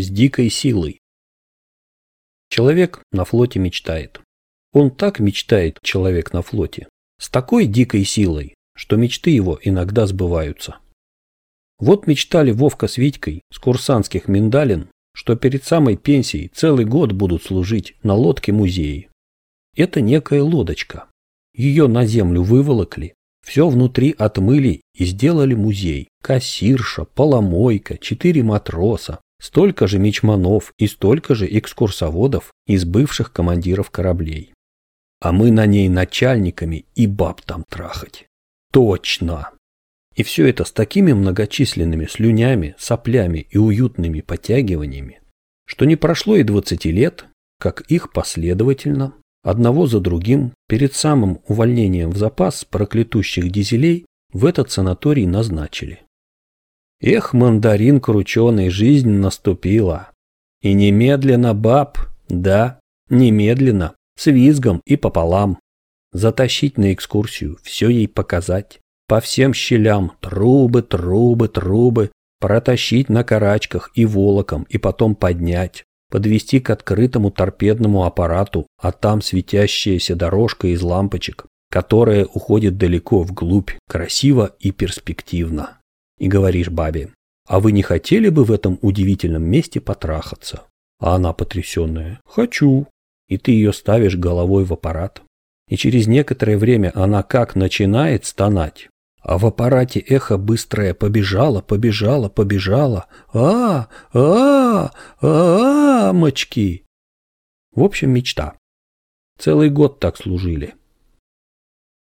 с дикой силой. Человек на флоте мечтает. Он так мечтает, человек на флоте, с такой дикой силой, что мечты его иногда сбываются. Вот мечтали Вовка с Витькой с курсантских миндалин, что перед самой пенсией целый год будут служить на лодке музея. Это некая лодочка. Ее на землю выволокли, все внутри отмыли и сделали музей. Кассирша, поломойка, четыре матроса, столько же мечманов и столько же экскурсоводов из бывших командиров кораблей. А мы на ней начальниками и баб там трахать. Точно! И все это с такими многочисленными слюнями, соплями и уютными подтягиваниями, что не прошло и двадцати лет, как их последовательно, одного за другим, перед самым увольнением в запас проклятущих дизелей в этот санаторий назначили. Эх, мандарин крученый, жизнь наступила. И немедленно баб, да, немедленно, с визгом и пополам. Затащить на экскурсию, все ей показать. По всем щелям трубы, трубы, трубы, протащить на карачках и волоком, и потом поднять, подвести к открытому торпедному аппарату, а там светящаяся дорожка из лампочек, которая уходит далеко вглубь, красиво и перспективно. И говоришь бабе, а вы не хотели бы в этом удивительном месте потрахаться? А она потрясенная, хочу. И ты ее ставишь головой в аппарат. И через некоторое время она как начинает стонать, а в аппарате эхо быстрое побежало, побежало, побежало. А, а, а, мочки. В общем, мечта. Целый год так служили.